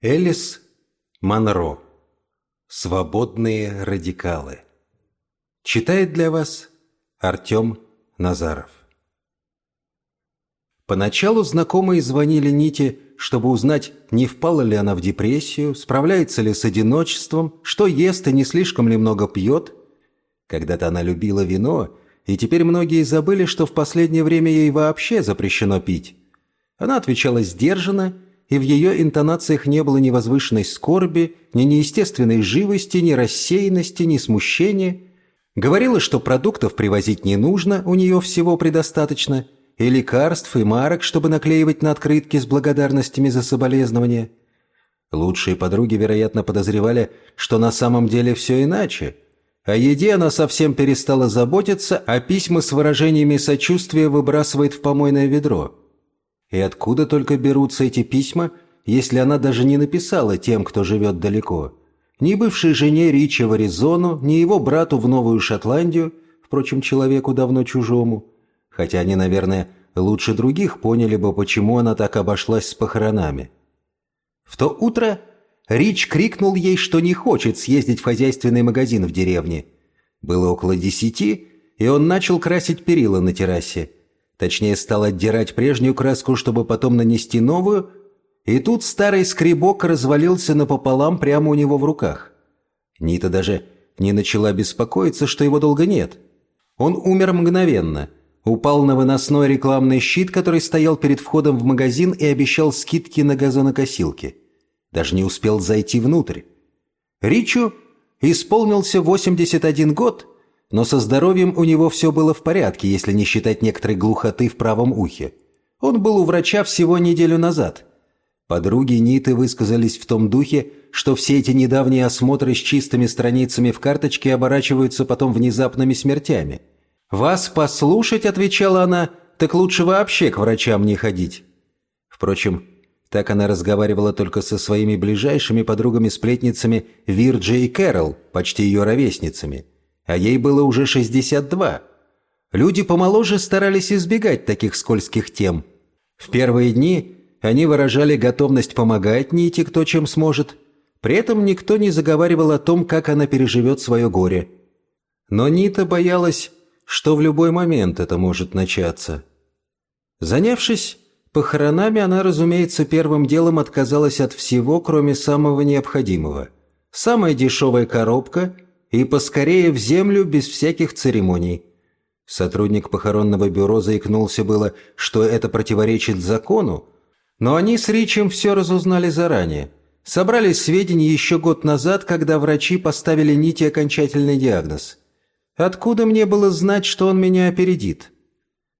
Элис Монро. Свободные радикалы. Читает для вас Артем Назаров. Поначалу знакомые звонили Ните, чтобы узнать, не впала ли она в депрессию, справляется ли с одиночеством, что ест и не слишком ли много пьет. Когда-то она любила вино, и теперь многие забыли, что в последнее время ей вообще запрещено пить. Она отвечала сдержанно, и в ее интонациях не было ни возвышенной скорби, ни неестественной живости, ни рассеянности, ни смущения. Говорила, что продуктов привозить не нужно, у нее всего предостаточно, и лекарств, и марок, чтобы наклеивать на открытки с благодарностями за соболезнования. Лучшие подруги, вероятно, подозревали, что на самом деле все иначе. О еде она совсем перестала заботиться, а письма с выражениями сочувствия выбрасывает в помойное ведро. И откуда только берутся эти письма, если она даже не написала тем, кто живет далеко? Ни бывшей жене Ричи в Аризону, ни его брату в Новую Шотландию, впрочем, человеку давно чужому. Хотя они, наверное, лучше других поняли бы, почему она так обошлась с похоронами. В то утро Рич крикнул ей, что не хочет съездить в хозяйственный магазин в деревне. Было около десяти, и он начал красить перила на террасе. Точнее, стал отдирать прежнюю краску, чтобы потом нанести новую, и тут старый скребок развалился напополам прямо у него в руках. Нита даже не начала беспокоиться, что его долго нет. Он умер мгновенно, упал на выносной рекламный щит, который стоял перед входом в магазин и обещал скидки на газонокосилки. Даже не успел зайти внутрь. Ричу исполнился 81 год – но со здоровьем у него все было в порядке, если не считать некоторой глухоты в правом ухе. Он был у врача всего неделю назад. Подруги Ниты высказались в том духе, что все эти недавние осмотры с чистыми страницами в карточке оборачиваются потом внезапными смертями. «Вас послушать», — отвечала она, — «так лучше вообще к врачам не ходить». Впрочем, так она разговаривала только со своими ближайшими подругами-сплетницами Вирджи и Кэрол, почти ее ровесницами — а ей было уже 62. Люди помоложе старались избегать таких скользких тем. В первые дни они выражали готовность помогать Ните кто чем сможет. При этом никто не заговаривал о том, как она переживет свое горе. Но Нита боялась, что в любой момент это может начаться. Занявшись похоронами, она, разумеется, первым делом отказалась от всего, кроме самого необходимого. Самая дешевая коробка – и поскорее в землю без всяких церемоний. Сотрудник похоронного бюро заикнулся было, что это противоречит закону, но они с Ричем все разузнали заранее. Собрали сведения еще год назад, когда врачи поставили Нити окончательный диагноз. Откуда мне было знать, что он меня опередит?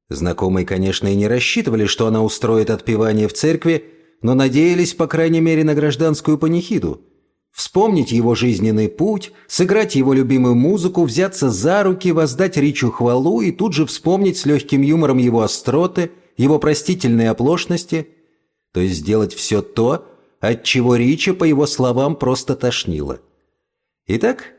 Знакомые, конечно, и не рассчитывали, что она устроит отпевание в церкви, но надеялись, по крайней мере, на гражданскую панихиду – Вспомнить его жизненный путь, сыграть его любимую музыку, взяться за руки, воздать Ричу хвалу и тут же вспомнить с легким юмором его остроты, его простительные оплошности. То есть сделать все то, от чего Рича, по его словам, просто тошнило. Итак,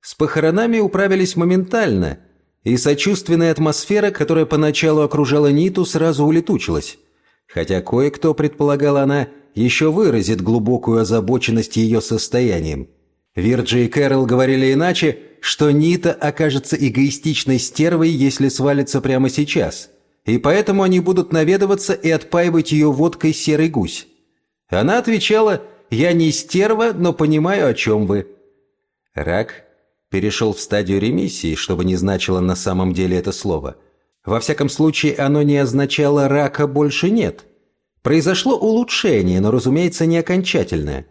с похоронами управились моментально, и сочувственная атмосфера, которая поначалу окружала Ниту, сразу улетучилась. Хотя кое-кто, предполагала она, еще выразит глубокую озабоченность ее состоянием. Вирджи и Кэрол говорили иначе, что Нита окажется эгоистичной стервой, если свалится прямо сейчас, и поэтому они будут наведываться и отпаивать ее водкой серый гусь. Она отвечала «Я не стерва, но понимаю, о чем вы». Рак перешел в стадию ремиссии, чтобы не значило на самом деле это слово. Во всяком случае, оно не означало «рака больше нет». Произошло улучшение, но, разумеется, не окончательное.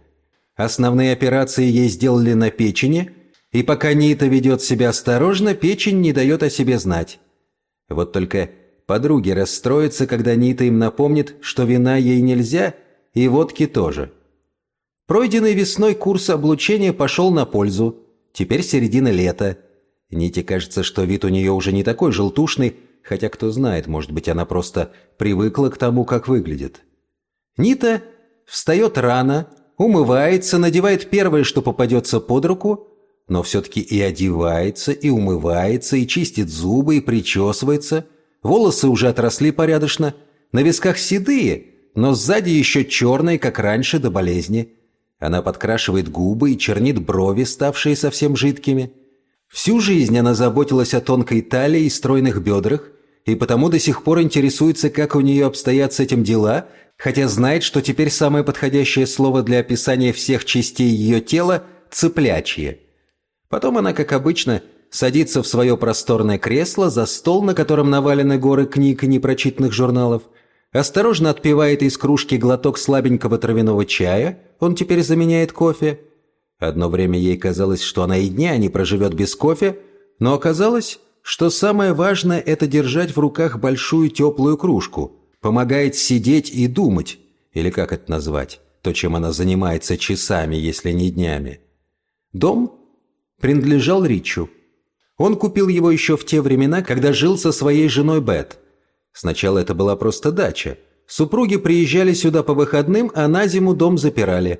Основные операции ей сделали на печени, и пока Нита ведет себя осторожно, печень не дает о себе знать. Вот только подруги расстроятся, когда Нита им напомнит, что вина ей нельзя, и водки тоже. Пройденный весной курс облучения пошел на пользу. Теперь середина лета. Ните кажется, что вид у нее уже не такой желтушный, хотя кто знает, может быть, она просто привыкла к тому, как выглядит. Нита встает рано, умывается, надевает первое, что попадется под руку, но все-таки и одевается, и умывается, и чистит зубы, и причесывается. Волосы уже отросли порядочно, на висках седые, но сзади еще черные, как раньше до болезни. Она подкрашивает губы и чернит брови, ставшие совсем жидкими. Всю жизнь она заботилась о тонкой талии и стройных бедрах, и потому до сих пор интересуется, как у нее обстоят с этим дела, хотя знает, что теперь самое подходящее слово для описания всех частей ее тела – «цыплячье». Потом она, как обычно, садится в свое просторное кресло за стол, на котором навалены горы книг и непрочитанных журналов, осторожно отпивает из кружки глоток слабенького травяного чая, он теперь заменяет кофе. Одно время ей казалось, что она и дня не проживет без кофе, но оказалось, что самое важное – это держать в руках большую теплую кружку, помогает сидеть и думать, или как это назвать, то, чем она занимается часами, если не днями. Дом принадлежал Ричу. Он купил его еще в те времена, когда жил со своей женой Бет. Сначала это была просто дача. Супруги приезжали сюда по выходным, а на зиму дом запирали.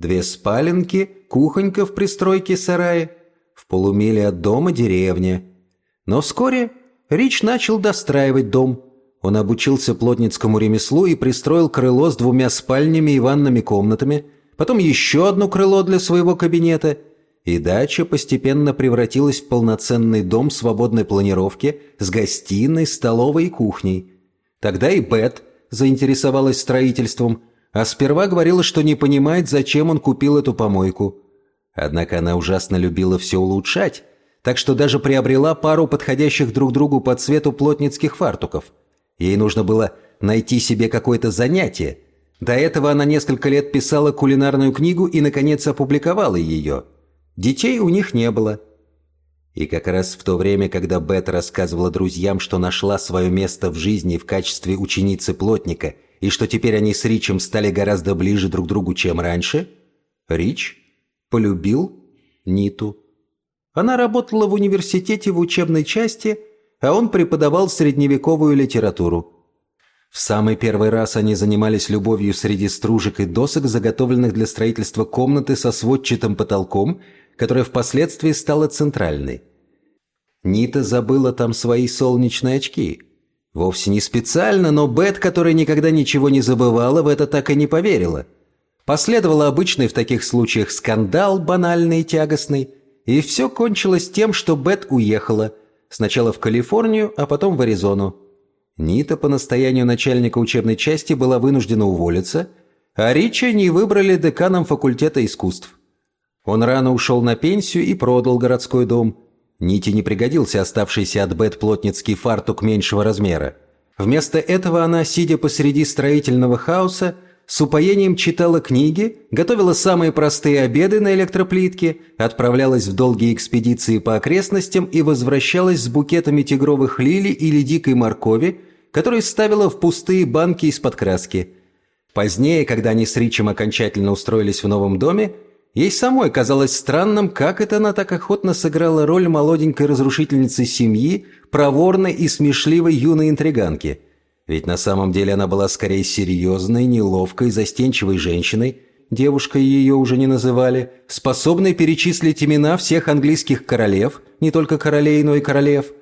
Две спаленки, кухонька в пристройке сарае. В полумиле от дома деревня. Но вскоре Рич начал достраивать дом. Он обучился плотницкому ремеслу и пристроил крыло с двумя спальнями и ванными комнатами, потом еще одно крыло для своего кабинета – и дача постепенно превратилась в полноценный дом свободной планировки с гостиной, столовой и кухней. Тогда и Бет заинтересовалась строительством, а сперва говорила, что не понимает, зачем он купил эту помойку. Однако она ужасно любила все улучшать, так что даже приобрела пару подходящих друг другу по цвету плотницких фартуков. Ей нужно было найти себе какое-то занятие. До этого она несколько лет писала кулинарную книгу и, наконец, опубликовала ее – Детей у них не было. И как раз в то время, когда Бет рассказывала друзьям, что нашла свое место в жизни в качестве ученицы плотника и что теперь они с Ричем стали гораздо ближе друг к другу, чем раньше, Рич полюбил Ниту. Она работала в университете в учебной части, а он преподавал средневековую литературу. В самый первый раз они занимались любовью среди стружек и досок, заготовленных для строительства комнаты со сводчатым потолком – которая впоследствии стала центральной. Нита забыла там свои солнечные очки. Вовсе не специально, но Бет, которая никогда ничего не забывала, в это так и не поверила. Последовал обычный в таких случаях скандал, банальный и тягостный, и все кончилось тем, что Бет уехала, сначала в Калифорнию, а потом в Аризону. Нита по настоянию начальника учебной части была вынуждена уволиться, а Рича не выбрали деканом факультета искусств. Он рано ушел на пенсию и продал городской дом. Нити не пригодился оставшийся от Бет плотницкий фартук меньшего размера. Вместо этого она, сидя посреди строительного хаоса, с упоением читала книги, готовила самые простые обеды на электроплитке, отправлялась в долгие экспедиции по окрестностям и возвращалась с букетами тигровых лилий или дикой моркови, которые ставила в пустые банки из-под краски. Позднее, когда они с Ричем окончательно устроились в новом доме, Ей самой казалось странным, как это она так охотно сыграла роль молоденькой разрушительницы семьи, проворной и смешливой юной интриганки. Ведь на самом деле она была скорее серьезной, неловкой, застенчивой женщиной, девушкой ее уже не называли, способной перечислить имена всех английских королев, не только королей, но и королев.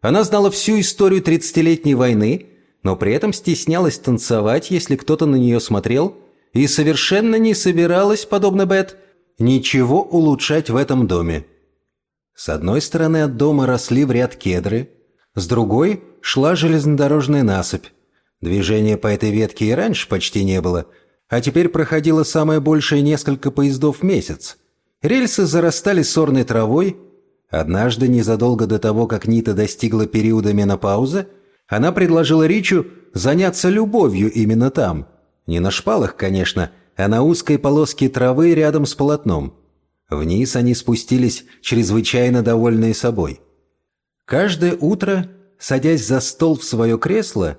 Она знала всю историю тридцатилетней войны, но при этом стеснялась танцевать, если кто-то на нее смотрел, и совершенно не собиралась, подобно Бет, ничего улучшать в этом доме. С одной стороны от дома росли в ряд кедры, с другой шла железнодорожная насыпь. Движения по этой ветке и раньше почти не было, а теперь проходило самое большее несколько поездов в месяц. Рельсы зарастали сорной травой. Однажды, незадолго до того, как Нита достигла периода менопаузы, она предложила Ричу заняться любовью именно там. Не на шпалах, конечно, а на узкой полоске травы рядом с полотном. Вниз они спустились, чрезвычайно довольные собой. Каждое утро, садясь за стол в свое кресло,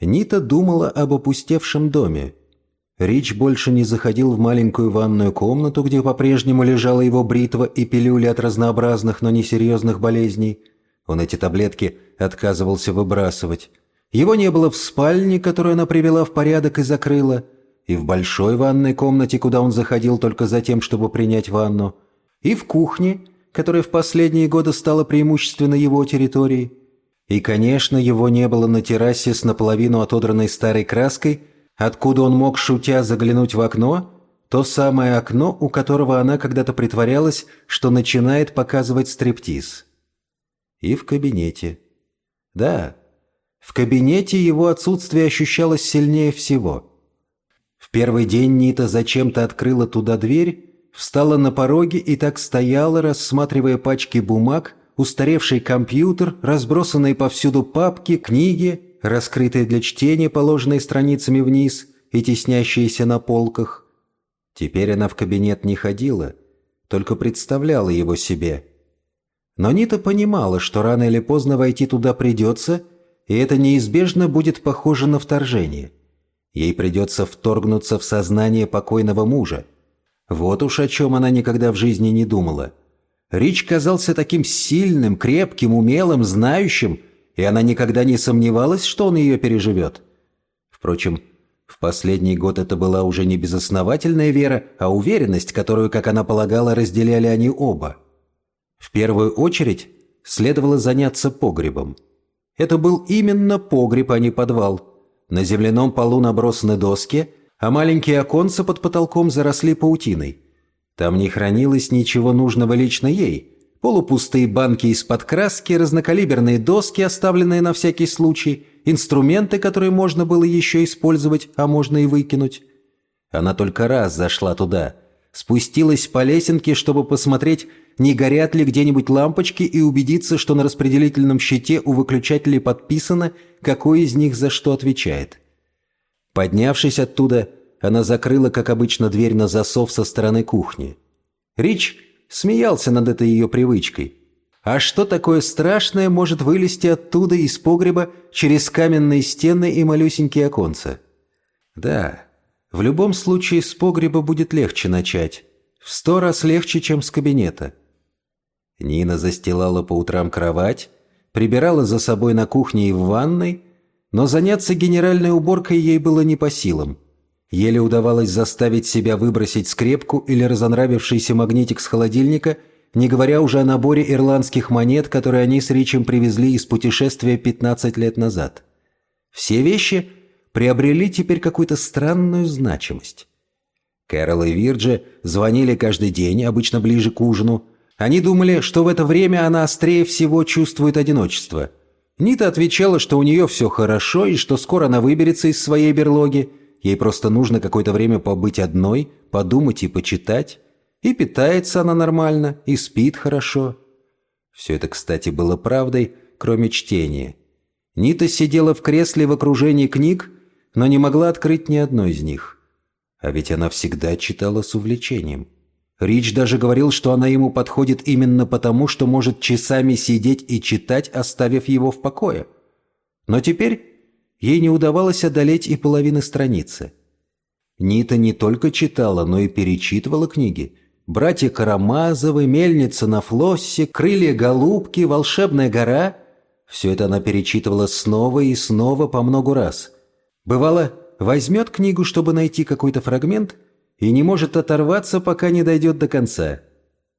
Нита думала об опустевшем доме. Рич больше не заходил в маленькую ванную комнату, где по-прежнему лежала его бритва и пилюли от разнообразных, но несерьезных болезней. Он эти таблетки отказывался выбрасывать. Его не было в спальне, которую она привела в порядок и закрыла – и в большой ванной комнате, куда он заходил только за тем, чтобы принять ванну, и в кухне, которая в последние годы стала преимущественно его территорией. И, конечно, его не было на террасе с наполовину отодранной старой краской, откуда он мог, шутя, заглянуть в окно, то самое окно, у которого она когда-то притворялась, что начинает показывать стриптиз. И в кабинете. Да, в кабинете его отсутствие ощущалось сильнее всего. Первый день Нита зачем-то открыла туда дверь, встала на пороге и так стояла, рассматривая пачки бумаг, устаревший компьютер, разбросанные повсюду папки, книги, раскрытые для чтения, положенные страницами вниз и теснящиеся на полках. Теперь она в кабинет не ходила, только представляла его себе. Но Нита понимала, что рано или поздно войти туда придется, и это неизбежно будет похоже на вторжение. Ей придется вторгнуться в сознание покойного мужа. Вот уж о чем она никогда в жизни не думала. Рич казался таким сильным, крепким, умелым, знающим, и она никогда не сомневалась, что он ее переживет. Впрочем, в последний год это была уже не безосновательная вера, а уверенность, которую, как она полагала, разделяли они оба. В первую очередь следовало заняться погребом. Это был именно погреб, а не подвал. На земляном полу набросаны доски, а маленькие оконца под потолком заросли паутиной. Там не хранилось ничего нужного лично ей. Полупустые банки из-под краски, разнокалиберные доски, оставленные на всякий случай, инструменты, которые можно было еще использовать, а можно и выкинуть. Она только раз зашла туда, спустилась по лесенке, чтобы посмотреть, не горят ли где-нибудь лампочки и убедиться, что на распределительном щите у выключателей подписано, какой из них за что отвечает. Поднявшись оттуда, она закрыла, как обычно, дверь на засов со стороны кухни. Рич смеялся над этой ее привычкой. А что такое страшное может вылезти оттуда из погреба через каменные стены и малюсенькие оконца? Да, в любом случае с погреба будет легче начать. В сто раз легче, чем с кабинета. Нина застилала по утрам кровать, прибирала за собой на кухне и в ванной, но заняться генеральной уборкой ей было не по силам. Еле удавалось заставить себя выбросить скрепку или разонравившийся магнитик с холодильника – не говоря уже о наборе ирландских монет, которые они с Ричем привезли из путешествия 15 лет назад. Все вещи приобрели теперь какую-то странную значимость. Кэрол и Вирджи звонили каждый день, обычно ближе к ужину. Они думали, что в это время она острее всего чувствует одиночество. Нита отвечала, что у нее все хорошо и что скоро она выберется из своей берлоги. Ей просто нужно какое-то время побыть одной, подумать и почитать. И питается она нормально, и спит хорошо. Все это, кстати, было правдой, кроме чтения. Нита сидела в кресле в окружении книг, но не могла открыть ни одной из них. А ведь она всегда читала с увлечением. Рич даже говорил, что она ему подходит именно потому, что может часами сидеть и читать, оставив его в покое. Но теперь ей не удавалось одолеть и половины страницы. Нита не только читала, но и перечитывала книги, братья Карамазовы, мельница на флоссе, крылья голубки, волшебная гора. Все это она перечитывала снова и снова по много раз. Бывало, возьмет книгу, чтобы найти какой-то фрагмент, и не может оторваться, пока не дойдет до конца.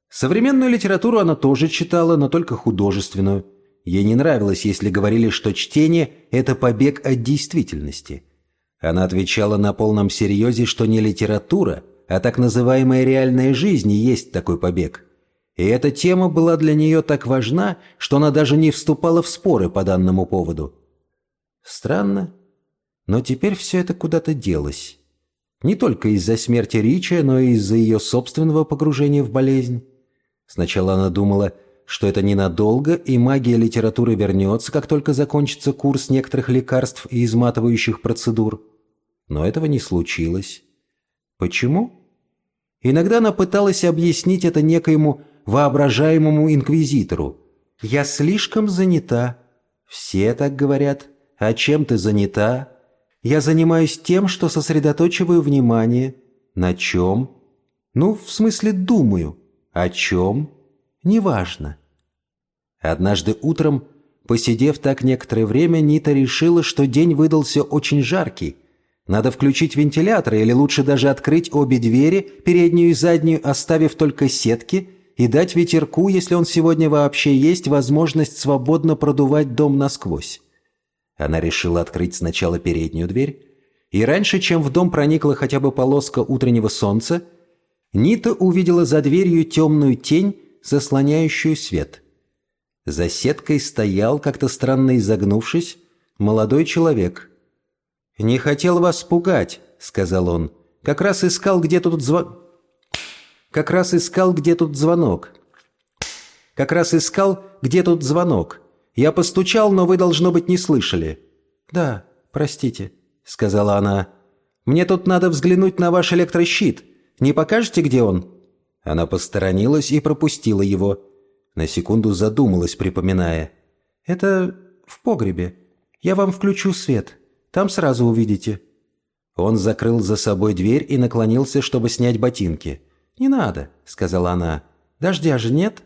Современную литературу она тоже читала, но только художественную. Ей не нравилось, если говорили, что чтение – это побег от действительности. Она отвечала на полном серьезе, что не литература – а так называемая реальная жизнь и есть такой побег. И эта тема была для нее так важна, что она даже не вступала в споры по данному поводу. Странно, но теперь все это куда-то делось. Не только из-за смерти Рича, но и из-за ее собственного погружения в болезнь. Сначала она думала, что это ненадолго, и магия литературы вернется, как только закончится курс некоторых лекарств и изматывающих процедур. Но этого не случилось. Почему? Иногда она пыталась объяснить это некоему воображаемому инквизитору. «Я слишком занята». «Все так говорят. А чем ты занята?» «Я занимаюсь тем, что сосредоточиваю внимание». «На чем?» «Ну, в смысле, думаю». «О чем?» «Неважно». Однажды утром, посидев так некоторое время, Нита решила, что день выдался очень жаркий, надо включить вентилятор или лучше даже открыть обе двери, переднюю и заднюю, оставив только сетки, и дать ветерку, если он сегодня вообще есть, возможность свободно продувать дом насквозь. Она решила открыть сначала переднюю дверь, и раньше, чем в дом проникла хотя бы полоска утреннего солнца, Нита увидела за дверью темную тень, заслоняющую свет. За сеткой стоял, как-то странно изогнувшись, молодой человек. «Не хотел вас пугать», — сказал он. «Как раз искал, где тут звон...» «Как раз искал, где тут звонок». «Как раз искал, где тут звонок. Я постучал, но вы, должно быть, не слышали». «Да, простите», — сказала она. «Мне тут надо взглянуть на ваш электрощит. Не покажете, где он?» Она посторонилась и пропустила его. На секунду задумалась, припоминая. «Это в погребе. Я вам включу свет. Там сразу увидите». Он закрыл за собой дверь и наклонился, чтобы снять ботинки. «Не надо», — сказала она. «Дождя же нет?»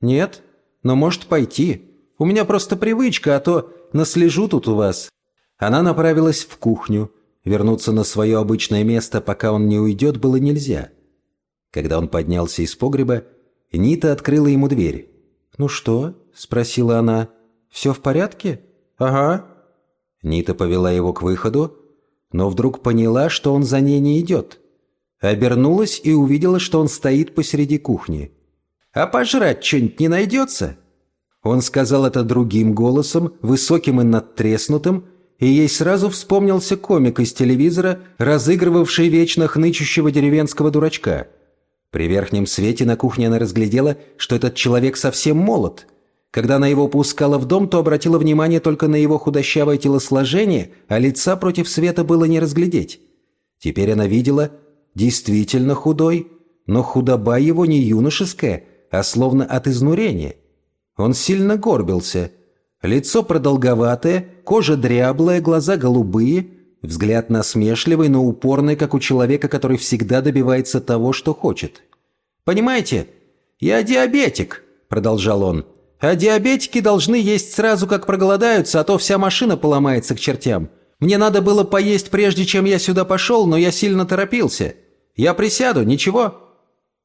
«Нет, но может пойти. У меня просто привычка, а то наслежу тут у вас». Она направилась в кухню. Вернуться на свое обычное место, пока он не уйдет, было нельзя. Когда он поднялся из погреба, Нита открыла ему дверь. «Ну что?» – спросила она. «Все в порядке?» «Ага». Нита повела его к выходу, но вдруг поняла, что он за ней не идет. Обернулась и увидела, что он стоит посреди кухни. «А пожрать что-нибудь не найдется?» Он сказал это другим голосом, высоким и надтреснутым, и ей сразу вспомнился комик из телевизора, разыгрывавший вечно хнычущего деревенского дурачка. При верхнем свете на кухне она разглядела, что этот человек совсем молод. Когда она его пускала в дом, то обратила внимание только на его худощавое телосложение, а лица против света было не разглядеть. Теперь она видела, действительно худой, но худоба его не юношеская, а словно от изнурения. Он сильно горбился – Лицо продолговатое, кожа дряблая, глаза голубые, взгляд насмешливый, но упорный, как у человека, который всегда добивается того, что хочет. «Понимаете, я диабетик», — продолжал он. «А диабетики должны есть сразу, как проголодаются, а то вся машина поломается к чертям. Мне надо было поесть, прежде чем я сюда пошел, но я сильно торопился. Я присяду, ничего?»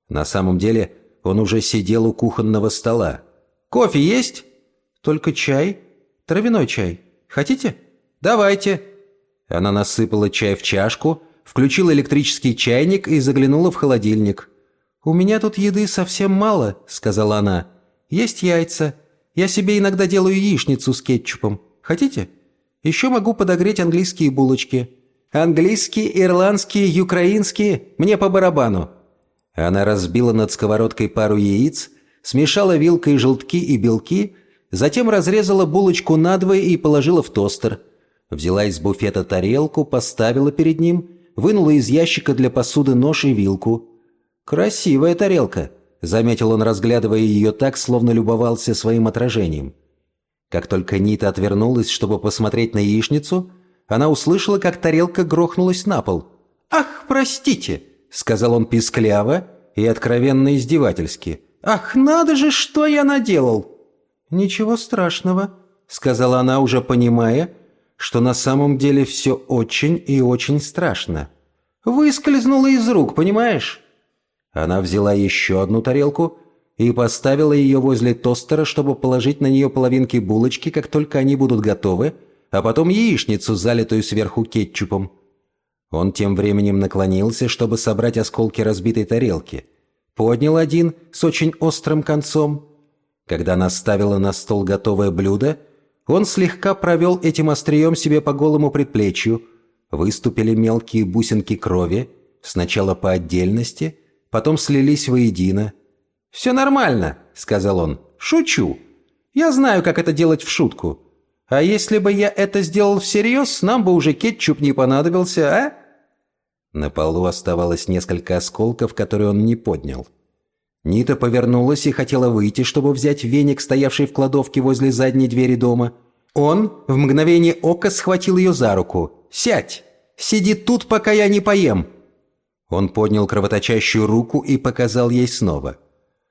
На самом деле он уже сидел у кухонного стола. «Кофе есть?» «Только чай? Травяной чай. Хотите? Давайте!» Она насыпала чай в чашку, включила электрический чайник и заглянула в холодильник. «У меня тут еды совсем мало», — сказала она. «Есть яйца. Я себе иногда делаю яичницу с кетчупом. Хотите? Еще могу подогреть английские булочки. Английские, ирландские, украинские — мне по барабану». Она разбила над сковородкой пару яиц, смешала вилкой желтки и белки Затем разрезала булочку надвое и положила в тостер. Взяла из буфета тарелку, поставила перед ним, вынула из ящика для посуды нож и вилку. «Красивая тарелка», — заметил он, разглядывая ее так, словно любовался своим отражением. Как только Нита отвернулась, чтобы посмотреть на яичницу, она услышала, как тарелка грохнулась на пол. «Ах, простите!» — сказал он пискляво и откровенно издевательски. «Ах, надо же, что я наделал!» «Ничего страшного», — сказала она, уже понимая, что на самом деле все очень и очень страшно. «Выскользнула из рук, понимаешь?» Она взяла еще одну тарелку и поставила ее возле тостера, чтобы положить на нее половинки булочки, как только они будут готовы, а потом яичницу, залитую сверху кетчупом. Он тем временем наклонился, чтобы собрать осколки разбитой тарелки. Поднял один с очень острым концом когда она ставила на стол готовое блюдо, он слегка провел этим острием себе по голому предплечью. Выступили мелкие бусинки крови, сначала по отдельности, потом слились воедино. «Все нормально», — сказал он. «Шучу. Я знаю, как это делать в шутку. А если бы я это сделал всерьез, нам бы уже кетчуп не понадобился, а?» На полу оставалось несколько осколков, которые он не поднял. Нита повернулась и хотела выйти, чтобы взять веник, стоявший в кладовке возле задней двери дома. Он в мгновение ока схватил ее за руку. «Сядь! Сиди тут, пока я не поем!» Он поднял кровоточащую руку и показал ей снова.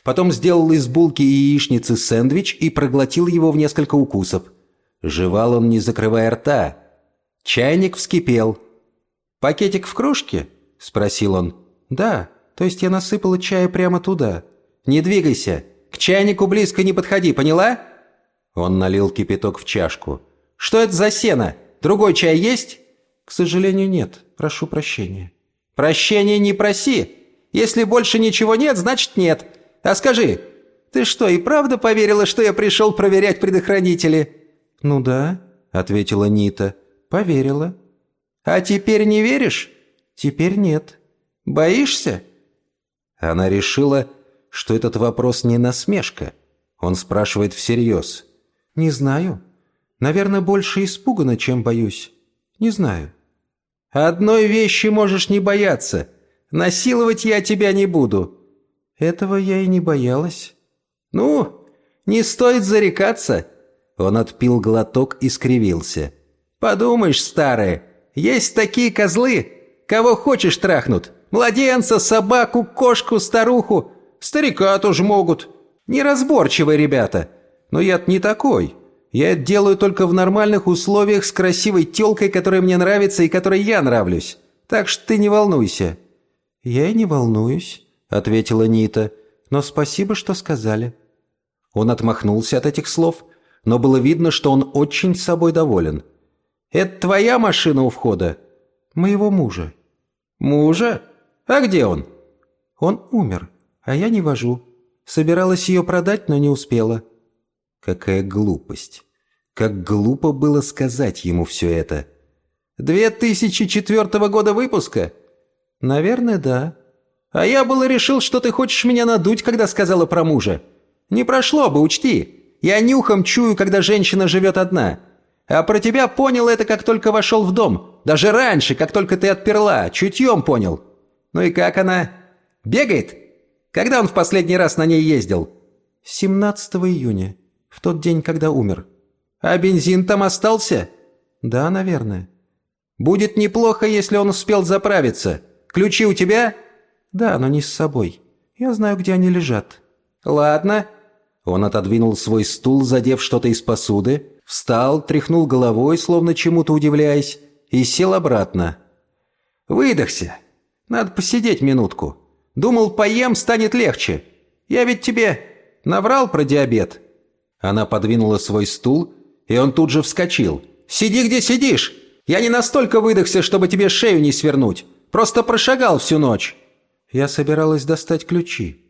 Потом сделал из булки и яичницы сэндвич и проглотил его в несколько укусов. Жевал он, не закрывая рта. Чайник вскипел. «Пакетик в кружке?» – спросил он. «Да», то есть я насыпала чая прямо туда. Не двигайся. К чайнику близко не подходи, поняла?» Он налил кипяток в чашку. «Что это за сено? Другой чай есть?» К сожалению, нет. Прошу прощения. Прощения не проси. Если больше ничего нет, значит нет. А скажи, ты что, и правда поверила, что я пришел проверять предохранители? Ну да, ответила Нита. Поверила. А теперь не веришь? Теперь нет. Боишься? Она решила, что этот вопрос не насмешка. Он спрашивает всерьез. «Не знаю. Наверное, больше испугана, чем боюсь. Не знаю». «Одной вещи можешь не бояться. Насиловать я тебя не буду». «Этого я и не боялась». «Ну, не стоит зарекаться». Он отпил глоток и скривился. «Подумаешь, старая, есть такие козлы, кого хочешь трахнут. Младенца, собаку, кошку, старуху. Старика тоже могут. Неразборчивые ребята. Но я не такой. Я это делаю только в нормальных условиях с красивой тёлкой, которая мне нравится и которой я нравлюсь. Так что ты не волнуйся». «Я и не волнуюсь», — ответила Нита. «Но спасибо, что сказали». Он отмахнулся от этих слов, но было видно, что он очень собой доволен. «Это твоя машина у входа?» «Моего мужа». «Мужа? А где он?» «Он умер, а я не вожу. Собиралась ее продать, но не успела». Какая глупость. Как глупо было сказать ему все это. «Две тысячи четвертого года выпуска?» «Наверное, да». «А я было решил, что ты хочешь меня надуть, когда сказала про мужа. Не прошло бы, учти. Я нюхом чую, когда женщина живет одна. А про тебя понял это, как только вошел в дом. Даже раньше, как только ты отперла. Чутьем понял. Ну и как она? Бегает? Когда он в последний раз на ней ездил?» «17 июня» в тот день, когда умер. А бензин там остался? Да, наверное. Будет неплохо, если он успел заправиться. Ключи у тебя? Да, но не с собой. Я знаю, где они лежат. Ладно. Он отодвинул свой стул, задев что-то из посуды, встал, тряхнул головой, словно чему-то удивляясь, и сел обратно. Выдохся. Надо посидеть минутку. Думал, поем, станет легче. Я ведь тебе наврал про диабет. Она подвинула свой стул, и он тут же вскочил. «Сиди, где сидишь! Я не настолько выдохся, чтобы тебе шею не свернуть. Просто прошагал всю ночь». Я собиралась достать ключи.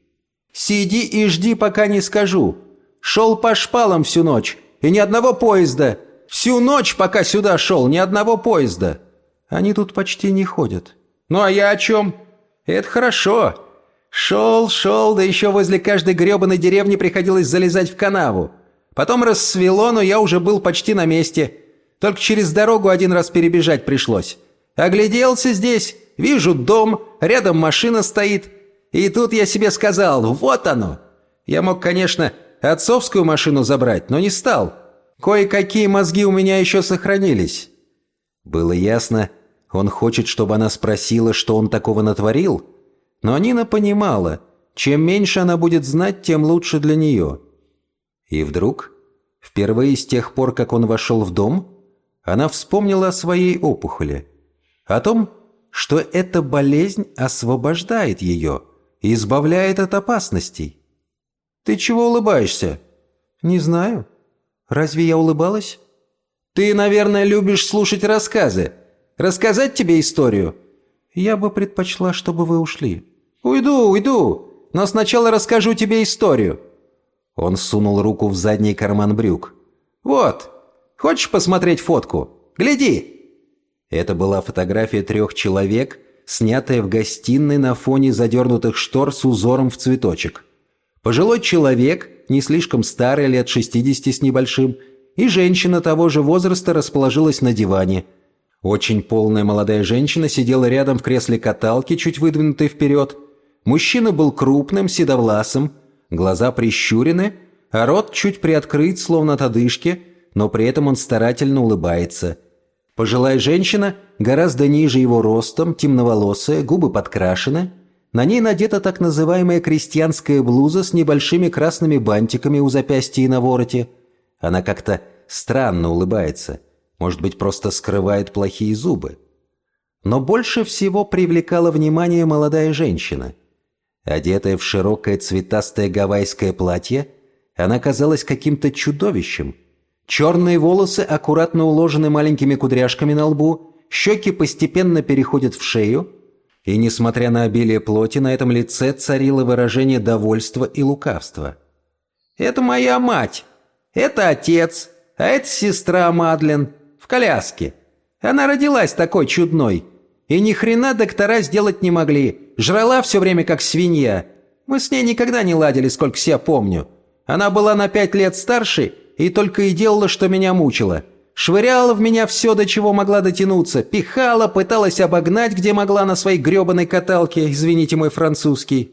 «Сиди и жди, пока не скажу. Шел по шпалам всю ночь, и ни одного поезда. Всю ночь, пока сюда шел, ни одного поезда. Они тут почти не ходят». «Ну а я о чем? Это хорошо. Шел, шел, да еще возле каждой гребаной деревни приходилось залезать в канаву. Потом рассвело, но я уже был почти на месте. Только через дорогу один раз перебежать пришлось. Огляделся здесь, вижу дом, рядом машина стоит. И тут я себе сказал, вот оно. Я мог, конечно, отцовскую машину забрать, но не стал. Кое-какие мозги у меня еще сохранились. Было ясно, он хочет, чтобы она спросила, что он такого натворил. Но Нина понимала, чем меньше она будет знать, тем лучше для нее. И вдруг, впервые с тех пор, как он вошел в дом, она вспомнила о своей опухоли, о том, что эта болезнь освобождает ее и избавляет от опасностей. «Ты чего улыбаешься?» «Не знаю. Разве я улыбалась?» «Ты, наверное, любишь слушать рассказы. Рассказать тебе историю?» «Я бы предпочла, чтобы вы ушли». «Уйду, уйду, но сначала расскажу тебе историю». Он сунул руку в задний карман брюк. «Вот, хочешь посмотреть фотку? Гляди!» Это была фотография трех человек, снятая в гостиной на фоне задернутых штор с узором в цветочек. Пожилой человек, не слишком старый, лет 60 с небольшим, и женщина того же возраста расположилась на диване. Очень полная молодая женщина сидела рядом в кресле каталки, чуть выдвинутой вперед. Мужчина был крупным, седовласым, глаза прищурены, а рот чуть приоткрыт, словно от одышки, но при этом он старательно улыбается. Пожилая женщина гораздо ниже его ростом, темноволосая, губы подкрашены. На ней надета так называемая крестьянская блуза с небольшими красными бантиками у запястья и на вороте. Она как-то странно улыбается. Может быть, просто скрывает плохие зубы. Но больше всего привлекала внимание молодая женщина – Одетая в широкое цветастое гавайское платье, она казалась каким-то чудовищем. Черные волосы аккуратно уложены маленькими кудряшками на лбу, щеки постепенно переходят в шею, и, несмотря на обилие плоти, на этом лице царило выражение довольства и лукавства. «Это моя мать, это отец, а это сестра Мадлен в коляске. Она родилась такой чудной, и ни хрена доктора сделать не могли, жрала все время как свинья. Мы с ней никогда не ладили, сколько себя помню. Она была на пять лет старше и только и делала, что меня мучила». Швыряла в меня все, до чего могла дотянуться. Пихала, пыталась обогнать, где могла на своей гребаной каталке, извините мой французский.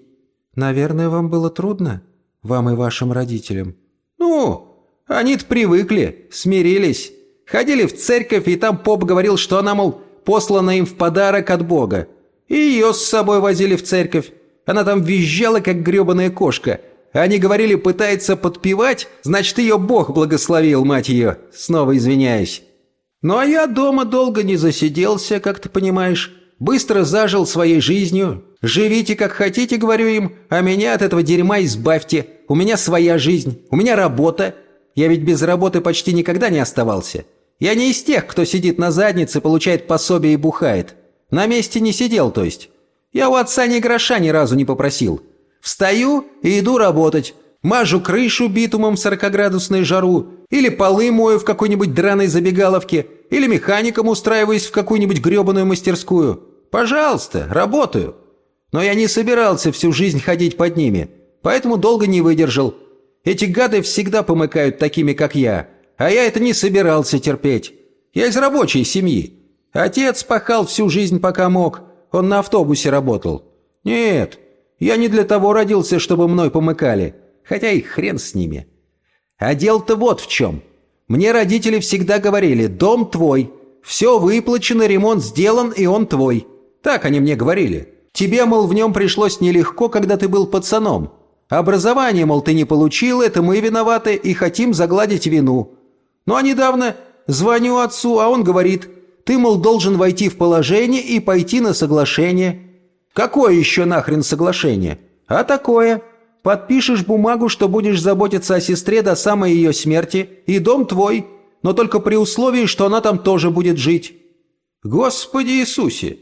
Наверное, вам было трудно? Вам и вашим родителям? Ну, они-то привыкли, смирились. Ходили в церковь, и там поп говорил, что она, мол, послана им в подарок от Бога. И ее с собой возили в церковь. Она там визжала, как гребаная кошка – они говорили, пытается подпевать, значит, ее Бог благословил, мать ее. Снова извиняюсь. Ну а я дома долго не засиделся, как ты понимаешь. Быстро зажил своей жизнью. Живите как хотите, говорю им, а меня от этого дерьма избавьте. У меня своя жизнь, у меня работа. Я ведь без работы почти никогда не оставался. Я не из тех, кто сидит на заднице, получает пособие и бухает. На месте не сидел, то есть. Я у отца ни гроша ни разу не попросил. Встаю и иду работать. Мажу крышу битумом в 40-градусной жару, или полы мою в какой-нибудь драной забегаловке, или механиком устраиваюсь в какую-нибудь гребаную мастерскую. Пожалуйста, работаю. Но я не собирался всю жизнь ходить под ними, поэтому долго не выдержал. Эти гады всегда помыкают такими, как я, а я это не собирался терпеть. Я из рабочей семьи. Отец пахал всю жизнь, пока мог. Он на автобусе работал. Нет, я не для того родился, чтобы мной помыкали, хотя и хрен с ними. А дело-то вот в чем. Мне родители всегда говорили «дом твой», «все выплачено, ремонт сделан, и он твой». Так они мне говорили. Тебе, мол, в нем пришлось нелегко, когда ты был пацаном. Образование, мол, ты не получил, это мы виноваты и хотим загладить вину. Ну а недавно звоню отцу, а он говорит, ты, мол, должен войти в положение и пойти на соглашение. Какое еще нахрен соглашение? А такое. Подпишешь бумагу, что будешь заботиться о сестре до самой ее смерти, и дом твой, но только при условии, что она там тоже будет жить. Господи Иисусе!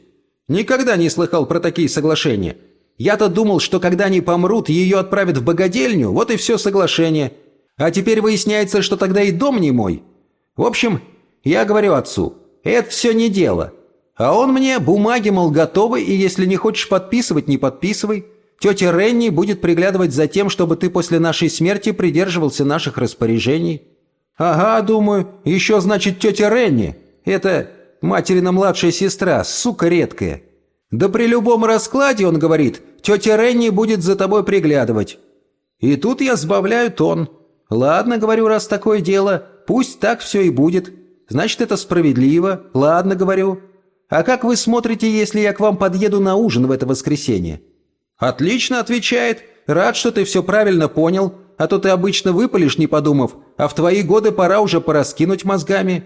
Никогда не слыхал про такие соглашения. Я-то думал, что когда они помрут, ее отправят в богадельню, вот и все соглашение. А теперь выясняется, что тогда и дом не мой. В общем, я говорю отцу, это все не дело. А он мне бумаги, мол, готовы, и если не хочешь подписывать, не подписывай. Тетя Ренни будет приглядывать за тем, чтобы ты после нашей смерти придерживался наших распоряжений. Ага, думаю, еще значит тетя Ренни. Это материна младшая сестра, сука редкая. Да при любом раскладе, он говорит, тетя Ренни будет за тобой приглядывать. И тут я сбавляю тон. Ладно, говорю, раз такое дело, пусть так все и будет. Значит, это справедливо. Ладно, говорю. А как вы смотрите, если я к вам подъеду на ужин в это воскресенье?» «Отлично», — отвечает. «Рад, что ты все правильно понял, а то ты обычно выпалишь, не подумав, а в твои годы пора уже пораскинуть мозгами».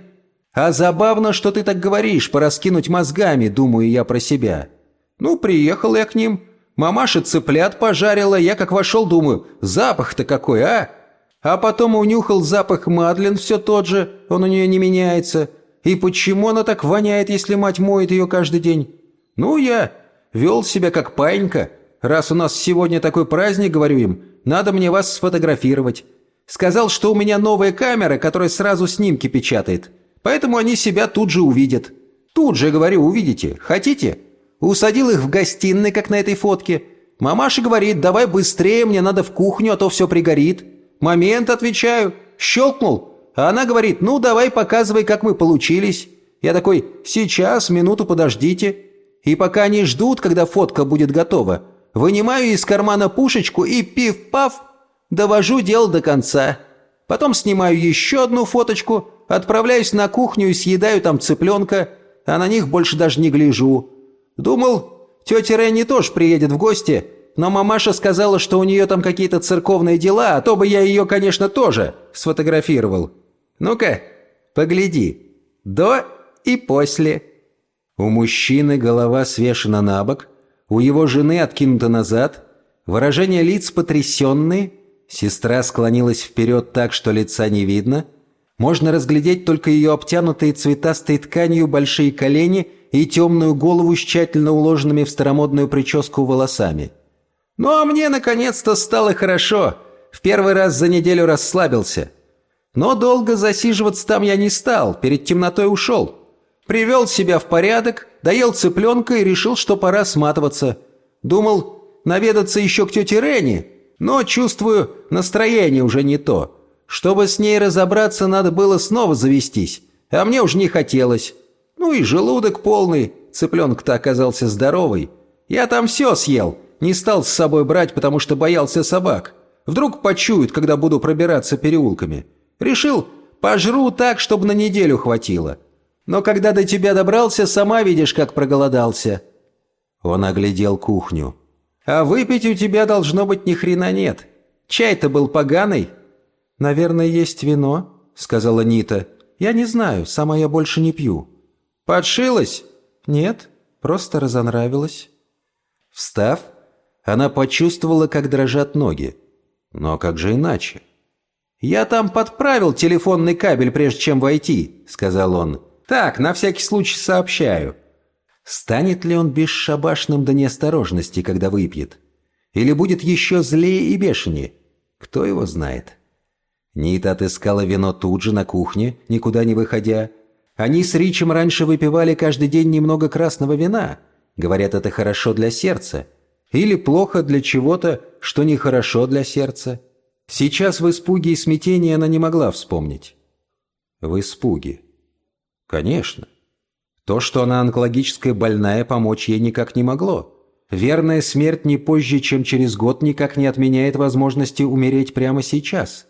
«А забавно, что ты так говоришь, пораскинуть мозгами», — думаю я про себя. «Ну, приехал я к ним. Мамаша цыплят пожарила, я как вошел, думаю, запах-то какой, а?» А потом унюхал запах Мадлен все тот же, он у нее не меняется. И почему она так воняет, если мать моет ее каждый день? Ну, я вел себя как паинька. Раз у нас сегодня такой праздник, говорю им, надо мне вас сфотографировать. Сказал, что у меня новая камера, которая сразу снимки печатает. Поэтому они себя тут же увидят. Тут же, говорю, увидите. Хотите? Усадил их в гостиной, как на этой фотке. Мамаша говорит, давай быстрее, мне надо в кухню, а то все пригорит. Момент, отвечаю. Щелкнул, а она говорит, ну давай показывай, как мы получились. Я такой, сейчас, минуту подождите. И пока они ждут, когда фотка будет готова, вынимаю из кармана пушечку и пиф-паф, довожу дело до конца. Потом снимаю еще одну фоточку, отправляюсь на кухню и съедаю там цыпленка, а на них больше даже не гляжу. Думал, тетя Ренни тоже приедет в гости, но мамаша сказала, что у нее там какие-то церковные дела, а то бы я ее, конечно, тоже сфотографировал. Ну-ка, погляди. До и после». У мужчины голова свешена на бок, у его жены откинута назад, выражение лиц потрясенные, сестра склонилась вперед так, что лица не видно, Можно разглядеть только ее обтянутые цветастой тканью большие колени и темную голову с тщательно уложенными в старомодную прическу волосами. «Ну а мне наконец-то стало хорошо. В первый раз за неделю расслабился. Но долго засиживаться там я не стал, перед темнотой ушел. Привел себя в порядок, доел цыпленка и решил, что пора сматываться. Думал наведаться еще к тете Рене, но, чувствую, настроение уже не то. Чтобы с ней разобраться, надо было снова завестись, а мне уж не хотелось. Ну и желудок полный, цыпленок-то оказался здоровый. Я там все съел, не стал с собой брать, потому что боялся собак. Вдруг почуют, когда буду пробираться переулками. Решил, пожру так, чтобы на неделю хватило. Но когда до тебя добрался, сама видишь, как проголодался». Он оглядел кухню. «А выпить у тебя должно быть ни хрена нет. Чай-то был поганый». «Наверное, есть вино», — сказала Нита. «Я не знаю, сама я больше не пью». «Подшилась?» «Нет, просто разонравилась». Встав, она почувствовала, как дрожат ноги. Но как же иначе? «Я там подправил телефонный кабель, прежде чем войти», — сказал он. «Так, на всякий случай сообщаю». Станет ли он бесшабашным до неосторожности, когда выпьет? Или будет еще злее и бешенее? Кто его знает? Нита отыскала вино тут же, на кухне, никуда не выходя. Они с Ричем раньше выпивали каждый день немного красного вина. Говорят, это хорошо для сердца. Или плохо для чего-то, что нехорошо для сердца. Сейчас в испуге и смятении она не могла вспомнить. В испуге. Конечно. То, что она онкологическая больная, помочь ей никак не могло. Верная смерть не позже, чем через год, никак не отменяет возможности умереть прямо сейчас.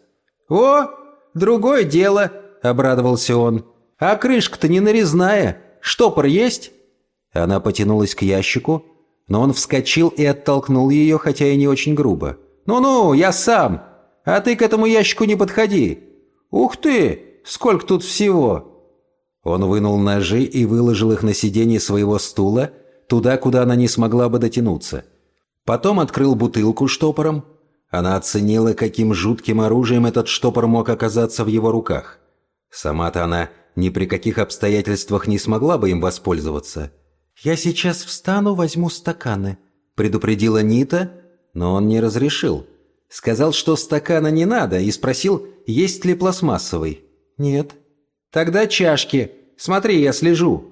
«О, другое дело!» – обрадовался он. «А крышка-то не нарезная. Штопор есть?» Она потянулась к ящику, но он вскочил и оттолкнул ее, хотя и не очень грубо. «Ну-ну, я сам. А ты к этому ящику не подходи. Ух ты, сколько тут всего!» Он вынул ножи и выложил их на сиденье своего стула, туда, куда она не смогла бы дотянуться. Потом открыл бутылку штопором. Она оценила, каким жутким оружием этот штопор мог оказаться в его руках. Сама-то она ни при каких обстоятельствах не смогла бы им воспользоваться. «Я сейчас встану, возьму стаканы», — предупредила Нита, но он не разрешил. Сказал, что стакана не надо, и спросил, есть ли пластмассовый. «Нет». «Тогда чашки. Смотри, я слежу».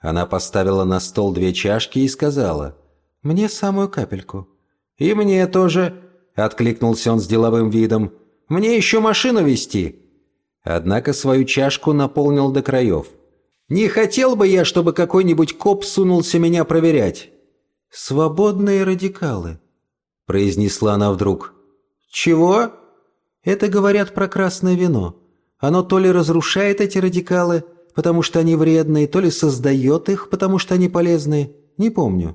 Она поставила на стол две чашки и сказала. «Мне самую капельку». «И мне тоже», — откликнулся он с деловым видом. «Мне еще машину вести». Однако свою чашку наполнил до краев. «Не хотел бы я, чтобы какой-нибудь коп сунулся меня проверять». «Свободные радикалы», — произнесла она вдруг. «Чего?» «Это говорят про красное вино. Оно то ли разрушает эти радикалы, потому что они вредные, то ли создает их, потому что они полезные. Не помню».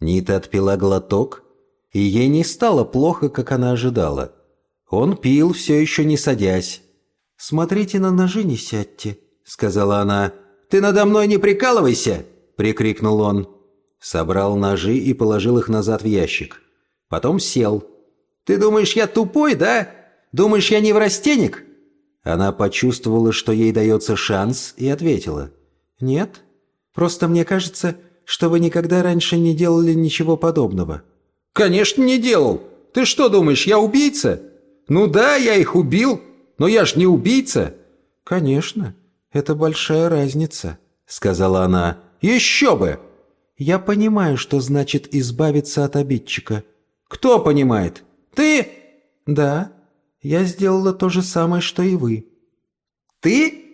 Нита отпила глоток, и ей не стало плохо, как она ожидала. Он пил, все еще не садясь. «Смотрите на ножи, не сядьте», — сказала она. «Ты надо мной не прикалывайся!» — прикрикнул он. Собрал ножи и положил их назад в ящик. Потом сел. «Ты думаешь, я тупой, да? Думаешь, я не неврастенник?» Она почувствовала, что ей дается шанс, и ответила. «Нет. Просто мне кажется, что вы никогда раньше не делали ничего подобного». «Конечно, не делал. Ты что думаешь, я убийца? Ну да, я их убил, но я ж не убийца». «Конечно. Это большая разница», — сказала она. «Еще бы!» «Я понимаю, что значит избавиться от обидчика». «Кто понимает? Ты?» «Да. Я сделала то же самое, что и вы». «Ты?»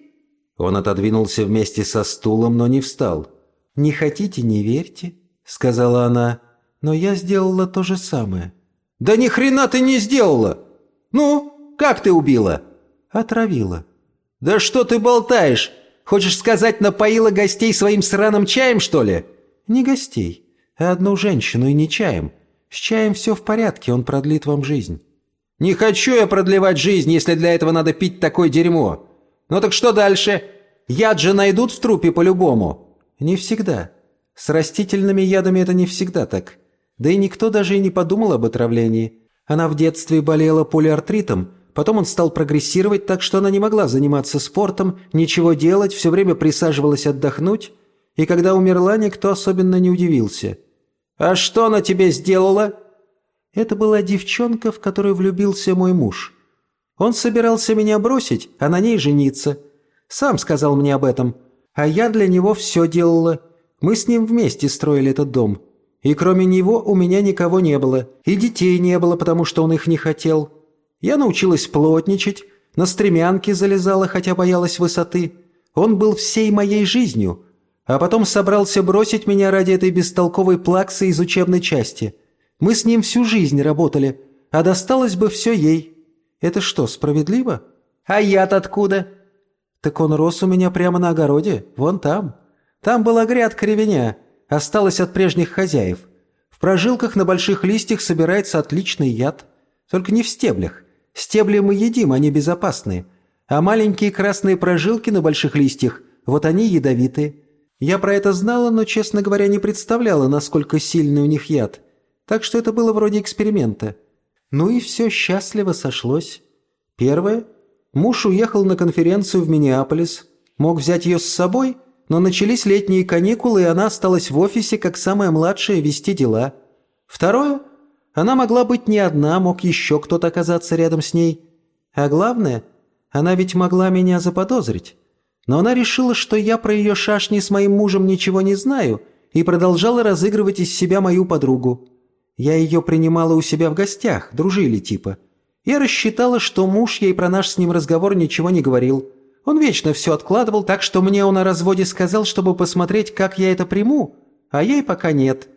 Он отодвинулся вместе со стулом, но не встал. «Не хотите, не верьте», — сказала она, — «но я сделала то же самое». «Да ни хрена ты не сделала! Ну, как ты убила?» «Отравила». «Да что ты болтаешь? Хочешь сказать, напоила гостей своим сраным чаем, что ли?» «Не гостей, а одну женщину и не чаем. С чаем все в порядке, он продлит вам жизнь». Не хочу я продлевать жизнь, если для этого надо пить такое дерьмо. Ну так что дальше? Яд же найдут в трупе по-любому. Не всегда. С растительными ядами это не всегда так. Да и никто даже и не подумал об отравлении. Она в детстве болела полиартритом, Потом он стал прогрессировать так, что она не могла заниматься спортом, ничего делать, все время присаживалась отдохнуть. И когда умерла, никто особенно не удивился. «А что она тебе сделала?» Это была девчонка, в которую влюбился мой муж. Он собирался меня бросить, а на ней жениться. Сам сказал мне об этом. А я для него все делала. Мы с ним вместе строили этот дом. И кроме него у меня никого не было. И детей не было, потому что он их не хотел. Я научилась плотничать, на стремянки залезала, хотя боялась высоты. Он был всей моей жизнью. А потом собрался бросить меня ради этой бестолковой плаксы из учебной части. Мы с ним всю жизнь работали, а досталось бы все ей. Это что, справедливо? А я-то откуда? Так он рос у меня прямо на огороде, вон там. Там была грядка ревеня, осталась от прежних хозяев. В прожилках на больших листьях собирается отличный яд. Только не в стеблях. Стебли мы едим, они безопасные. А маленькие красные прожилки на больших листьях, вот они ядовитые. Я про это знала, но, честно говоря, не представляла, насколько сильный у них яд. Так что это было вроде эксперимента. Ну и все счастливо сошлось. Первое. Муж уехал на конференцию в Миннеаполис. Мог взять ее с собой, но начались летние каникулы, и она осталась в офисе, как самая младшая, вести дела. Второе. Она могла быть не одна, мог еще кто-то оказаться рядом с ней. А главное, она ведь могла меня заподозрить. Но она решила, что я про ее шашни с моим мужем ничего не знаю, и продолжала разыгрывать из себя мою подругу. Я ее принимала у себя в гостях, дружили типа. Я рассчитала, что муж ей про наш с ним разговор ничего не говорил. Он вечно все откладывал, так что мне он о разводе сказал, чтобы посмотреть, как я это приму, а ей пока нет.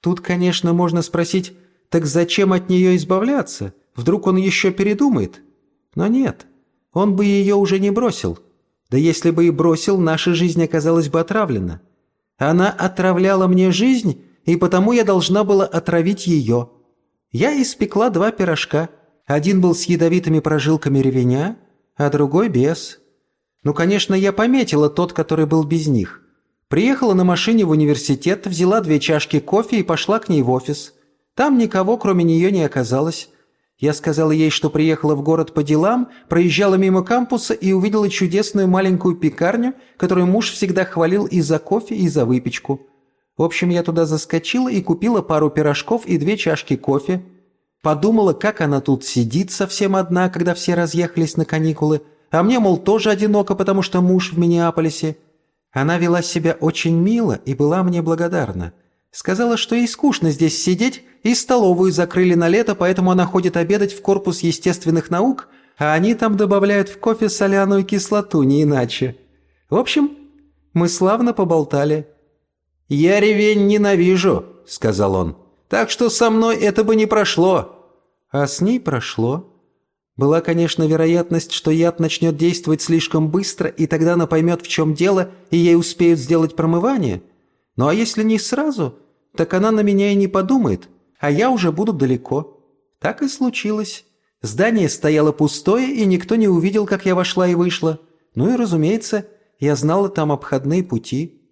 Тут, конечно, можно спросить, так зачем от нее избавляться? Вдруг он еще передумает? Но нет, он бы ее уже не бросил. Да если бы и бросил, наша жизнь оказалась бы отравлена. Она отравляла мне жизнь, и потому я должна была отравить ее. Я испекла два пирожка. Один был с ядовитыми прожилками ревеня, а другой без. Ну, конечно, я пометила тот, который был без них. Приехала на машине в университет, взяла две чашки кофе и пошла к ней в офис. Там никого, кроме нее, не оказалось. Я сказала ей, что приехала в город по делам, проезжала мимо кампуса и увидела чудесную маленькую пекарню, которую муж всегда хвалил и за кофе, и за выпечку. В общем, я туда заскочила и купила пару пирожков и две чашки кофе. Подумала, как она тут сидит совсем одна, когда все разъехались на каникулы, а мне, мол, тоже одиноко, потому что муж в Миннеаполисе. Она вела себя очень мило и была мне благодарна. Сказала, что ей скучно здесь сидеть, и столовую закрыли на лето, поэтому она ходит обедать в корпус естественных наук, а они там добавляют в кофе соляную кислоту, не иначе. В общем, мы славно поболтали. «Я ревень ненавижу», — сказал он. «Так что со мной это бы не прошло». А с ней прошло. Была, конечно, вероятность, что яд начнет действовать слишком быстро, и тогда она поймет, в чем дело, и ей успеют сделать промывание. Ну а если не сразу, так она на меня и не подумает, а я уже буду далеко. Так и случилось. Здание стояло пустое, и никто не увидел, как я вошла и вышла. Ну и, разумеется, я знала там обходные пути.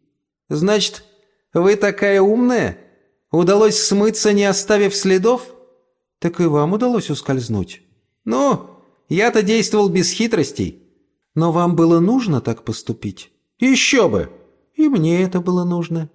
«Значит, вы такая умная? Удалось смыться, не оставив следов?» «Так и вам удалось ускользнуть». «Ну, я-то действовал без хитростей». «Но вам было нужно так поступить?» «Еще бы!» «И мне это было нужно.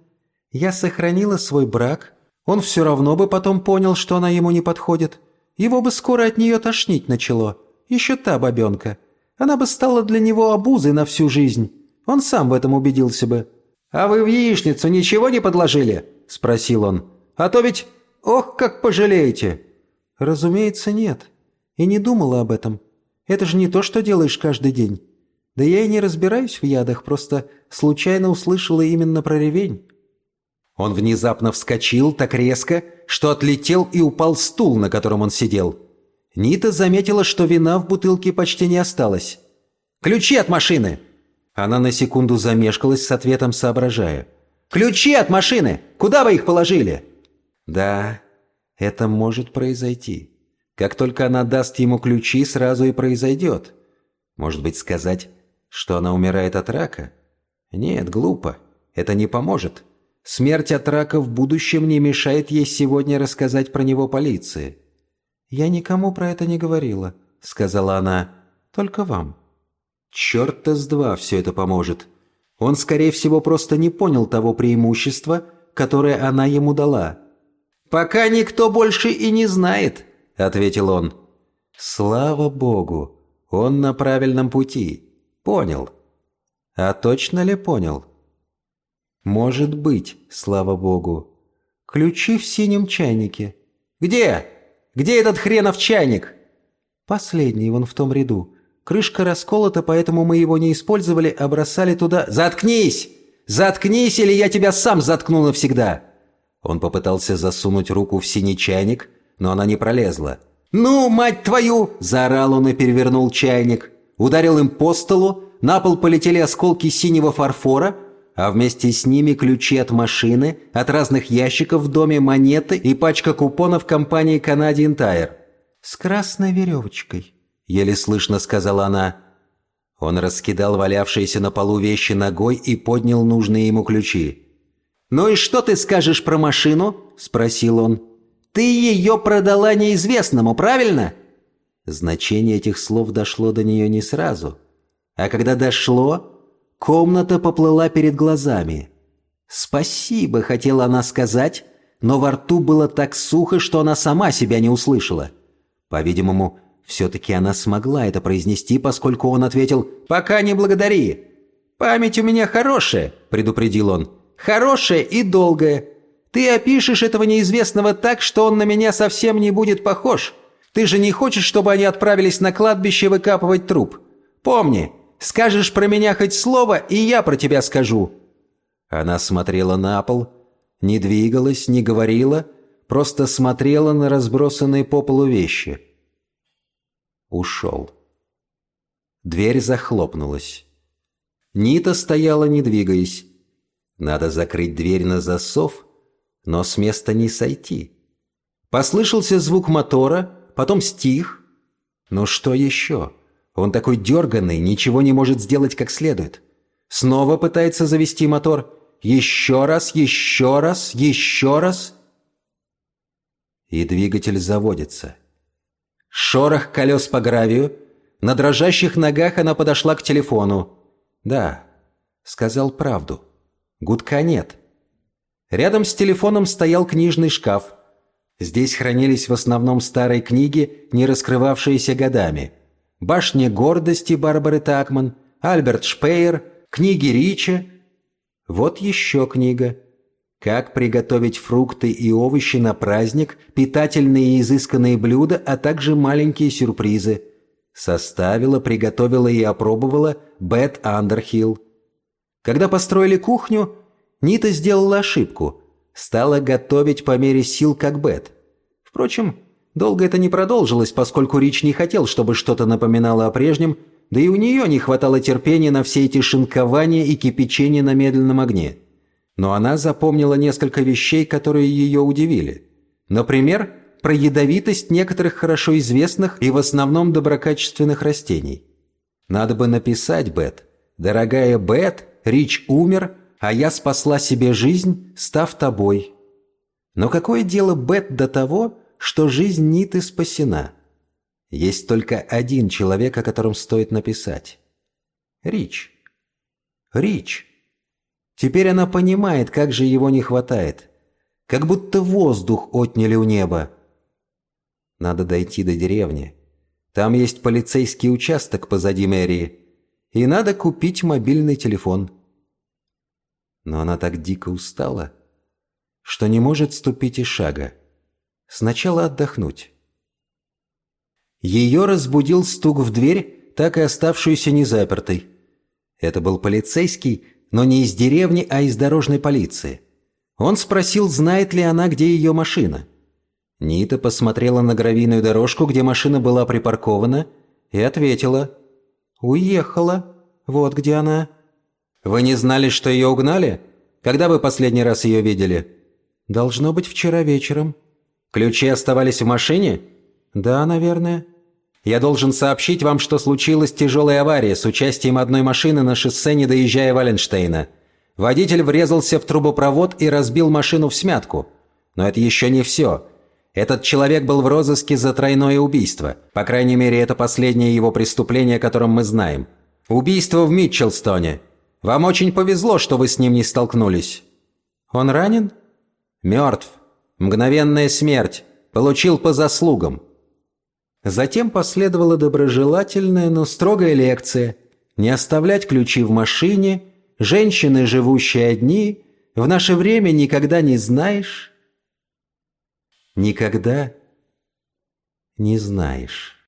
Я сохранила свой брак. Он все равно бы потом понял, что она ему не подходит. Его бы скоро от нее тошнить начало. Еще та бабенка. Она бы стала для него обузой на всю жизнь. Он сам в этом убедился бы. «А вы в яичницу ничего не подложили?» – спросил он. «А то ведь... Ох, как пожалеете!» «Разумеется, нет. И не думала об этом. Это же не то, что делаешь каждый день. Да я и не разбираюсь в ядах, просто случайно услышала именно про ревень». Он внезапно вскочил так резко, что отлетел и упал стул, на котором он сидел. Нита заметила, что вина в бутылке почти не осталось. «Ключи от машины!» Она на секунду замешкалась с ответом, соображая. «Ключи от машины! Куда вы их положили?» «Да, это может произойти. Как только она даст ему ключи, сразу и произойдет. Может быть, сказать, что она умирает от рака? Нет, глупо. Это не поможет. Смерть от рака в будущем не мешает ей сегодня рассказать про него полиции. Я никому про это не говорила. — сказала она. «Только вам». «Черт-то с два все это поможет. Он, скорее всего, просто не понял того преимущества, которое она ему дала». «Пока никто больше и не знает», — ответил он. «Слава Богу, он на правильном пути. Понял». «А точно ли понял?» «Может быть, слава Богу. Ключи в синем чайнике». «Где? Где этот хренов чайник?» «Последний, вон в том ряду. Крышка расколота, поэтому мы его не использовали, а бросали туда...» «Заткнись! Заткнись, или я тебя сам заткну навсегда!» Он попытался засунуть руку в синий чайник, но она не пролезла. «Ну, мать твою!» – заорал он и перевернул чайник. Ударил им по столу, на пол полетели осколки синего фарфора, а вместе с ними ключи от машины, от разных ящиков в доме, монеты и пачка купонов компании Canadian Tire. «С красной веревочкой», — еле слышно сказала она. Он раскидал валявшиеся на полу вещи ногой и поднял нужные ему ключи. «Ну и что ты скажешь про машину?» – спросил он. «Ты ее продала неизвестному, правильно?» Значение этих слов дошло до нее не сразу. А когда дошло, Комната поплыла перед глазами. «Спасибо», — хотела она сказать, но во рту было так сухо, что она сама себя не услышала. По-видимому, все-таки она смогла это произнести, поскольку он ответил «Пока не благодари». «Память у меня хорошая», — предупредил он. «Хорошая и долгая. Ты опишешь этого неизвестного так, что он на меня совсем не будет похож. Ты же не хочешь, чтобы они отправились на кладбище выкапывать труп? Помни, Скажешь про меня хоть слово, и я про тебя скажу». Она смотрела на пол, не двигалась, не говорила, просто смотрела на разбросанные по полу вещи. Ушел. Дверь захлопнулась. Нита стояла, не двигаясь. Надо закрыть дверь на засов, но с места не сойти. Послышался звук мотора, потом стих. Ну что еще? Он такой дерганный, ничего не может сделать как следует. Снова пытается завести мотор. Еще раз, еще раз, еще раз. И двигатель заводится. Шорох колес по гравию. На дрожащих ногах она подошла к телефону. Да, сказал правду. Гудка нет. Рядом с телефоном стоял книжный шкаф. Здесь хранились в основном старые книги, не раскрывавшиеся годами – «Башня гордости» Барбары Такман, Альберт Шпеер, книги Рича. Вот еще книга. «Как приготовить фрукты и овощи на праздник, питательные и изысканные блюда, а также маленькие сюрпризы». Составила, приготовила и опробовала Бет Андерхилл. Когда построили кухню, Нита сделала ошибку. Стала готовить по мере сил, как Бет. Впрочем, Долго это не продолжилось, поскольку Рич не хотел, чтобы что-то напоминало о прежнем, да и у нее не хватало терпения на все эти шинкования и кипячения на медленном огне. Но она запомнила несколько вещей, которые ее удивили. Например, про ядовитость некоторых хорошо известных и в основном доброкачественных растений. Надо бы написать Бет. «Дорогая Бет, Рич умер, а я спасла себе жизнь, став тобой». Но какое дело Бет до того, что жизнь Ниты спасена. Есть только один человек, о котором стоит написать. Рич. Рич. Теперь она понимает, как же его не хватает. Как будто воздух отняли у неба. Надо дойти до деревни. Там есть полицейский участок позади мэрии. И надо купить мобильный телефон. Но она так дико устала, что не может ступить и шага. Сначала отдохнуть. Ее разбудил стук в дверь, так и оставшуюся незапертой. Это был полицейский, но не из деревни, а из дорожной полиции. Он спросил, знает ли она, где ее машина. Нита посмотрела на гравийную дорожку, где машина была припаркована, и ответила. «Уехала. Вот где она». «Вы не знали, что ее угнали? Когда вы последний раз ее видели?» «Должно быть, вчера вечером». Ключи оставались в машине? Да, наверное. Я должен сообщить вам, что случилась тяжелая авария с участием одной машины на шоссе, не доезжая Валенштейна. Водитель врезался в трубопровод и разбил машину в смятку. Но это еще не все. Этот человек был в розыске за тройное убийство. По крайней мере, это последнее его преступление, о котором мы знаем. Убийство в Митчелстоне. Вам очень повезло, что вы с ним не столкнулись. Он ранен? Мертв. Мгновенная смерть. Получил по заслугам. Затем последовала доброжелательная, но строгая лекция. Не оставлять ключи в машине, женщины, живущие одни, в наше время никогда не знаешь, никогда не знаешь.